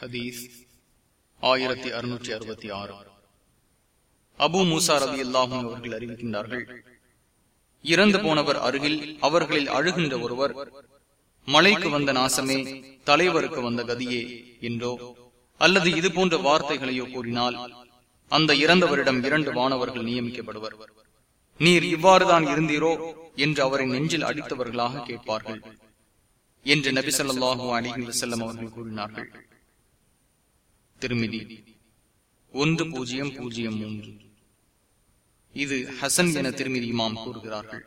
ஹதீஸ் ஆயிரத்தி அறுநூற்றி அறுபத்தி ஆறு. அபு மூசா ரவி அல்லாஹும் அவர்கள் அறிவிக்கின்றார்கள் இறந்து போனவர் அருகில் அவர்களில் அழுகின்ற ஒருவர் மலைக்கு வந்த நாசமே தலைவருக்கு வந்த கதியே என்றோ அல்லது இது போன்ற வார்த்தைகளையோ கூறினால் அந்த இறந்தவரிடம் இரண்டு வானவர்கள் நியமிக்கப்படுவர். நீர் இவ்வாறுதான் இருந்தீரோ என்று அவரின் நெஞ்சில் அடித்தவர்களாக கேட்பார்கள் என்று நபி சொல்லாஹு அலிஹி வசல்லம் அவர்கள் கூறினார்கள். திருமிதி. ஒன்று பூஜ்ஜியம் பூஜ்ஜியம் மூன்று. இது ஹசன் என திருமிதி இமாம் கூறுகிறார்கள்.